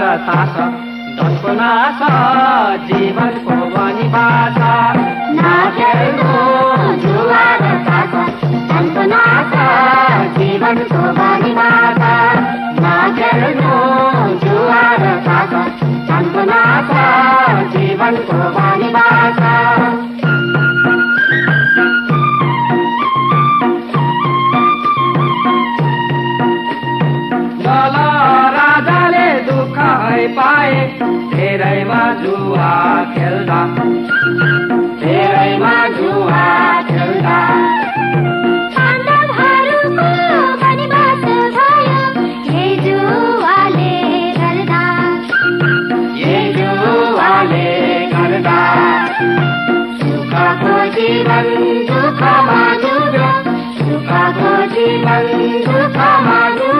तास धनको नाश जीवनको वनिवास नाचेर्नु जुवा र तास धनको नाश जीवनको वनिवास नाचेर्नु जुवा र तास धनको नाश है पाए धेरैमा जुवा खेल्दा। धेरैमा जुवा खेल्दा। जीवन दुःखमा जुझ्यो सुखको जीवन दुःखमा जुझ्यो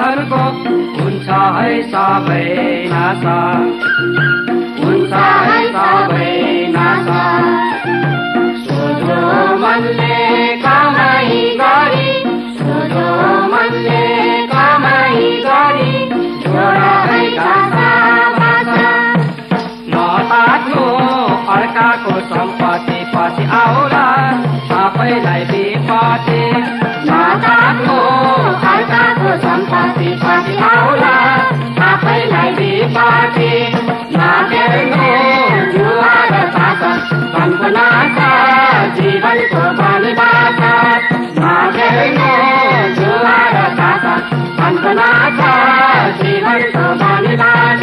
धनको हुन्छ है सबै नाश हुन्छ है सबै नाशा सोझो मनले कमाई गरी सोझो मनले कमाई गरी छोरा अर्काको सम्पत्ति पछि आउला सबैलाई विपत्ति「起来んのマン」